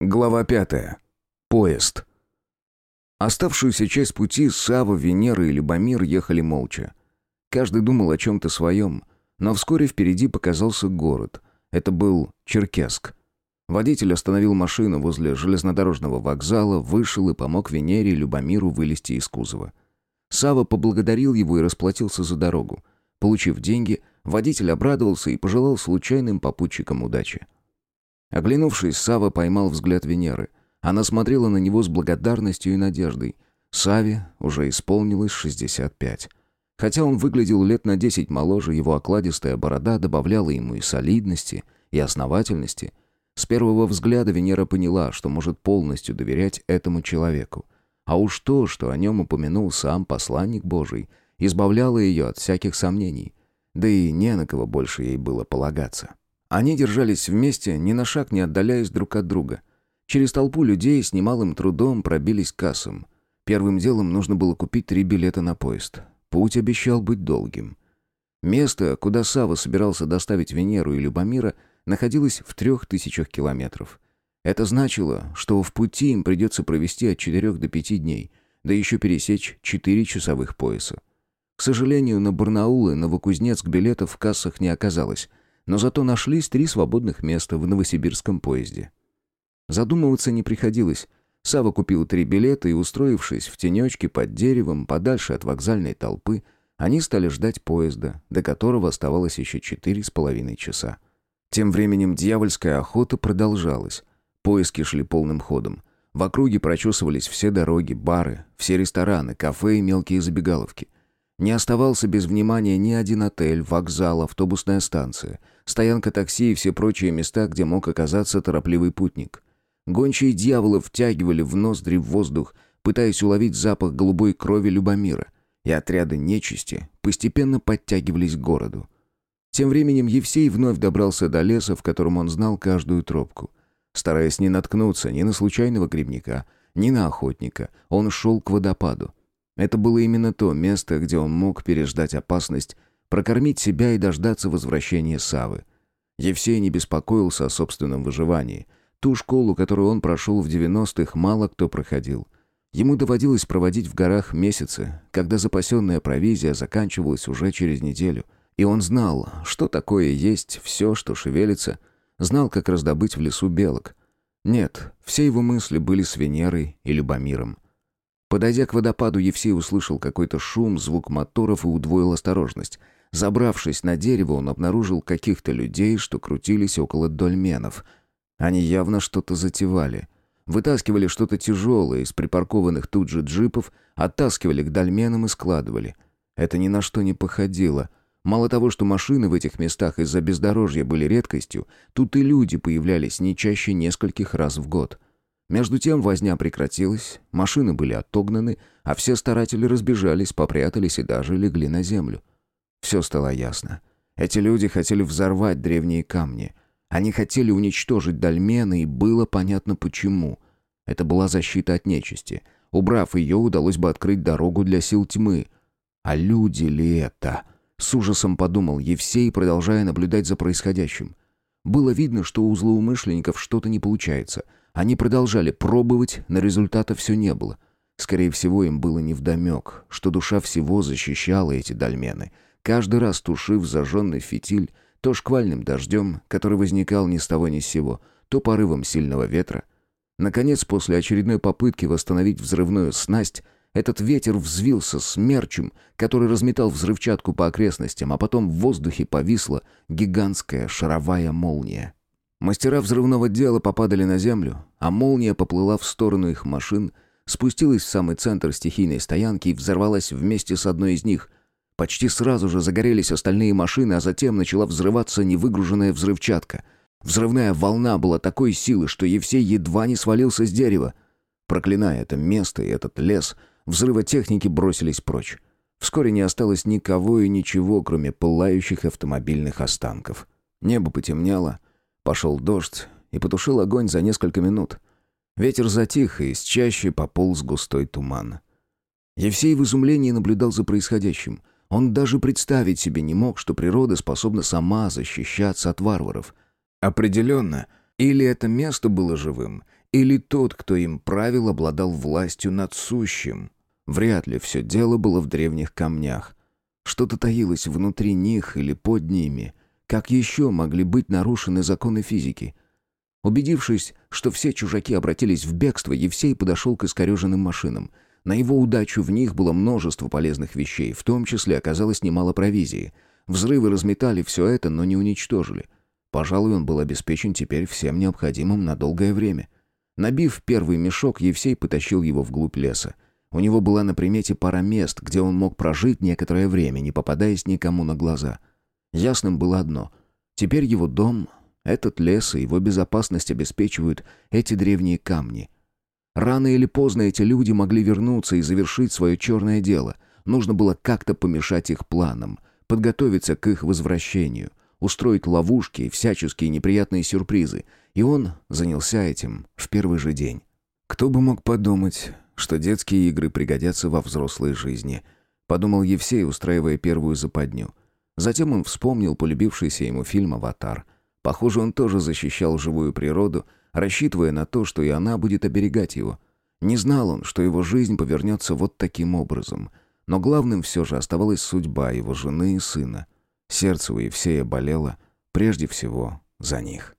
Глава пятая. Поезд. Оставшуюся часть пути Сава, Венера и Любомир ехали молча. Каждый думал о чем-то своем, но вскоре впереди показался город. Это был Черкесск. Водитель остановил машину возле железнодорожного вокзала, вышел и помог Венере и Любомиру вылезти из кузова. Сава поблагодарил его и расплатился за дорогу. Получив деньги, водитель обрадовался и пожелал случайным попутчикам удачи. Оглянувшись, Сава поймал взгляд Венеры. Она смотрела на него с благодарностью и надеждой. Саве уже исполнилось 65. Хотя он выглядел лет на 10 моложе, его окладистая борода добавляла ему и солидности, и основательности. С первого взгляда Венера поняла, что может полностью доверять этому человеку. А уж то, что о нем упомянул сам посланник Божий, избавляло ее от всяких сомнений. Да и не на кого больше ей было полагаться. Они держались вместе, ни на шаг не отдаляясь друг от друга. Через толпу людей с немалым трудом пробились к кассам. Первым делом нужно было купить три билета на поезд. Путь обещал быть долгим. Место, куда Сава собирался доставить Венеру и Любомира, находилось в трех тысячах километров. Это значило, что в пути им придется провести от четырех до пяти дней, да еще пересечь четыре часовых пояса. К сожалению, на Барнаул и Новокузнецк билетов в кассах не оказалось – но зато нашлись три свободных места в новосибирском поезде. Задумываться не приходилось. Сава купил три билета и, устроившись в тенечке под деревом, подальше от вокзальной толпы, они стали ждать поезда, до которого оставалось еще четыре с половиной часа. Тем временем дьявольская охота продолжалась. Поиски шли полным ходом. В округе прочесывались все дороги, бары, все рестораны, кафе и мелкие забегаловки. Не оставался без внимания ни один отель, вокзал, автобусная станция, стоянка такси и все прочие места, где мог оказаться торопливый путник. Гончие дьяволы втягивали в ноздри воздух, пытаясь уловить запах голубой крови Любомира, и отряды нечисти постепенно подтягивались к городу. Тем временем Евсей вновь добрался до леса, в котором он знал каждую тропку. Стараясь не наткнуться ни на случайного грибника, ни на охотника, он шел к водопаду. Это было именно то место, где он мог переждать опасность, прокормить себя и дождаться возвращения Савы. Евсей не беспокоился о собственном выживании. Ту школу, которую он прошел в 90-х, мало кто проходил. Ему доводилось проводить в горах месяцы, когда запасенная провизия заканчивалась уже через неделю. И он знал, что такое есть все, что шевелится, знал, как раздобыть в лесу белок. Нет, все его мысли были с Венерой и Любомиром. Подойдя к водопаду, Евсей услышал какой-то шум, звук моторов и удвоил осторожность. Забравшись на дерево, он обнаружил каких-то людей, что крутились около дольменов. Они явно что-то затевали. Вытаскивали что-то тяжелое из припаркованных тут же джипов, оттаскивали к дольменам и складывали. Это ни на что не походило. Мало того, что машины в этих местах из-за бездорожья были редкостью, тут и люди появлялись не чаще нескольких раз в год. Между тем возня прекратилась, машины были отогнаны, а все старатели разбежались, попрятались и даже легли на землю. Все стало ясно. Эти люди хотели взорвать древние камни. Они хотели уничтожить дольмены, и было понятно почему. Это была защита от нечисти. Убрав ее, удалось бы открыть дорогу для сил тьмы. А люди ли это? С ужасом подумал Евсей, продолжая наблюдать за происходящим. Было видно, что у злоумышленников что-то не получается — они продолжали пробовать, но результата все не было. Скорее всего, им было невдомек, что душа всего защищала эти дольмены, каждый раз тушив зажженный фитиль, то шквальным дождем, который возникал ни с того ни с сего, то порывом сильного ветра. Наконец, после очередной попытки восстановить взрывную снасть, этот ветер взвился смерчем, который разметал взрывчатку по окрестностям, а потом в воздухе повисла гигантская шаровая молния. Мастера взрывного дела попадали на землю, а молния поплыла в сторону их машин, спустилась в самый центр стихийной стоянки и взорвалась вместе с одной из них. Почти сразу же загорелись остальные машины, а затем начала взрываться невыгруженная взрывчатка. Взрывная волна была такой силы, что Евсей едва не свалился с дерева. Проклиная это место и этот лес, взрывотехники бросились прочь. Вскоре не осталось никого и ничего, кроме пылающих автомобильных останков. Небо потемнело, Пошел дождь и потушил огонь за несколько минут. Ветер затих, и из чащи пополз густой туман. Евсей в изумлении наблюдал за происходящим. Он даже представить себе не мог, что природа способна сама защищаться от варваров. Определенно, или это место было живым, Или тот, кто им правил, обладал властью над сущим? Вряд ли все дело было в древних камнях. Что-то таилось внутри них или под ними. Как еще могли быть нарушены законы физики? Убедившись, что все чужаки обратились в бегство, Евсей подошел к искореженным машинам. На его удачу в них было множество полезных вещей, в том числе оказалось немало провизии. Взрывы разметали все это, но не уничтожили. Пожалуй, он был обеспечен теперь всем необходимым на долгое время. Набив первый мешок, Евсей потащил его вглубь леса. У него была на примете пара мест, где он мог прожить некоторое время, не попадаясь никому на глаза. Ясным было одно. Теперь его дом этот лес и его безопасность обеспечивают эти древние камни. Рано или поздно эти люди могли вернуться и завершить свое черное дело. Нужно было как-то помешать их планам, подготовиться к их возвращению, устроить ловушки и всяческие неприятные сюрпризы. И он занялся этим в первый же день. Кто бы мог подумать, что детские игры пригодятся во взрослой жизни, подумал Евсей, устраивая первую западню. Затем он вспомнил полюбившийся ему фильм «Аватар». Похоже, он тоже защищал живую природу, рассчитывая на то, что и она будет оберегать его. Не знал он, что его жизнь повернется вот таким образом. Но главным все же оставалась судьба его жены и сына. Сердце у Евсея болело прежде всего за них.